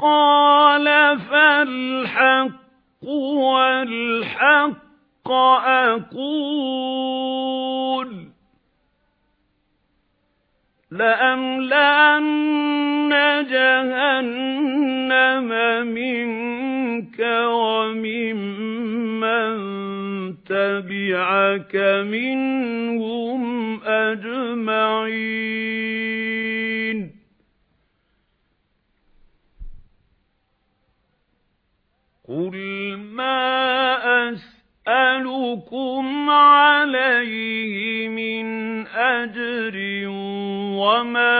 قَالَ فَالْحَقُّ وَالْحَقَّ أَقُولُ لَأَمْلَأَنَّ جَهَنَّمَ مِنكَ وَمِمَّن تَبِعَكَ مِنْهُمْ أَجْمَعِينَ وَمَا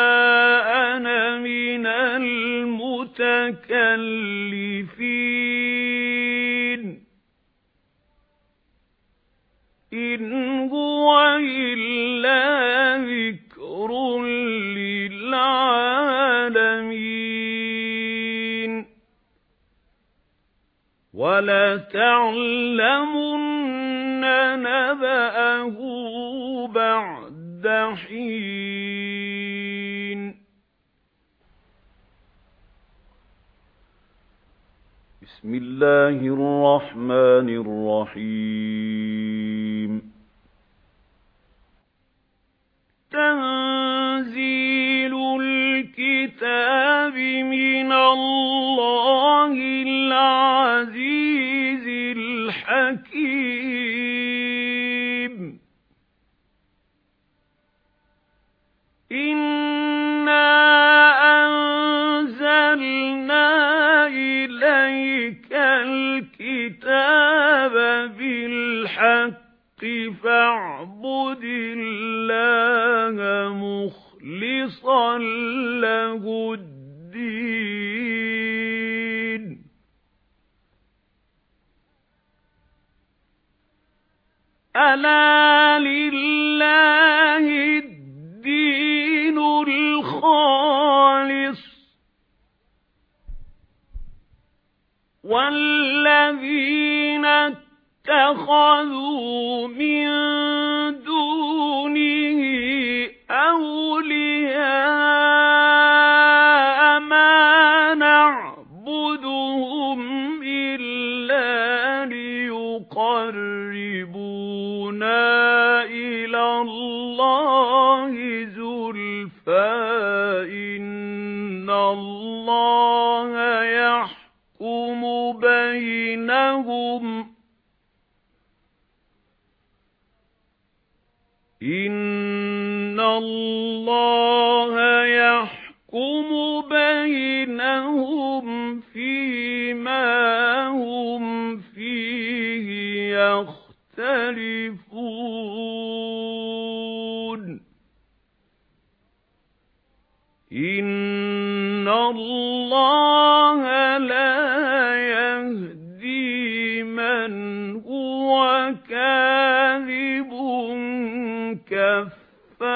أَنَا مِنَ الْمُتَكَلِّفِينَ إِنْ هُوَ إِلَّا ذِكْرٌ لِلْعَالَمِينَ وَلَتَعْلَمُنَّ نَبَأَهُ بَعْدَ حِينٍ بِسْمِ اللَّهِ الرَّحْمَنِ الرَّحِيمِ. تَنزِيلُ الْكِتَابِ مِنَ اللَّهِ الْعَزِيزِ الْحَكِيمِ. بِالْحَقِّ فَاعْبُدِ اللَّهَ مُخْلِصًا لَّهُ الدِّينَ. أَلَا لِلَّهِ الدِّينُ الْخَالِصُ وَالَّذِينَ اتَّخَذُوا مِن دُونِهِ أَوْلِيَاءَ مَا نَعْبُدُهُمْ إِلَّا لِيُقَرِّبُونَا إِلَى اللَّهِ زُلْفَىٰ إِنَّ اللَّهَ يَحْكُمُ بَيْنَهُمْ إِنَّ اللَّهَ يَحْكُمُ بَيْنَهُمْ فِيمَا هُمْ فِيهِ يَخْتَلِفُونَ إِنَّ اللَّهَ لَا كَفَّارٌ.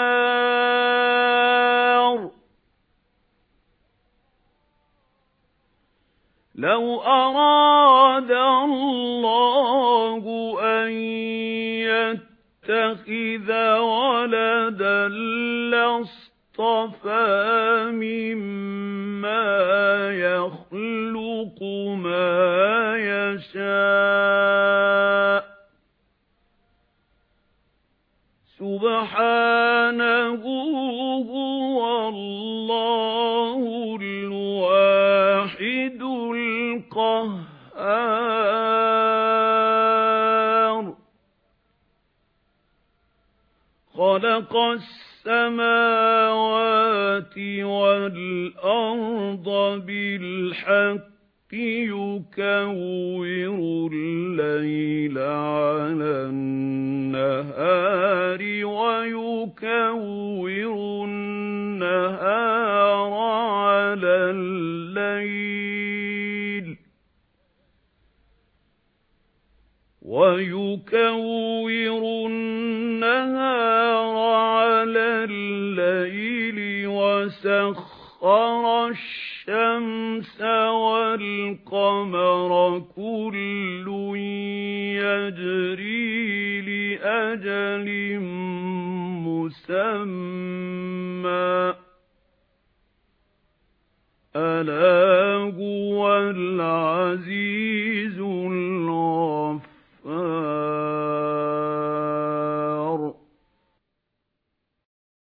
لَوْ أَرَادَ اللَّهُ أَن يَتَّخِذَ وَلَدًا لَّاصْطَفَىٰ مِمَّا يَخْلُقُ مَا سُبْحَانَهُ هُوَ اللَّهُ الْوَاحِدُ الْقَهَّارُ. خَلَقَ السَّمَاوَاتِ وَالْأَرْضَ بِالْحَقِّ يُكَوِّرُ اللَّيْلَ عَلَى النَّهَارِ. وَيُكَوِّرُ النَّهَارَ عَلَى اللَّيْلِ وَيُكَوِّرُ النَّهَارَ عَلَى اللَّيْلِ وَسَخَّرَ الشَّمْسَ وَالْقَمَرَ كُلٌّ يَجْرِي لِأَجَلٍ مُّسَمًّى. أَلَا هُوَ الْعَزِيزُ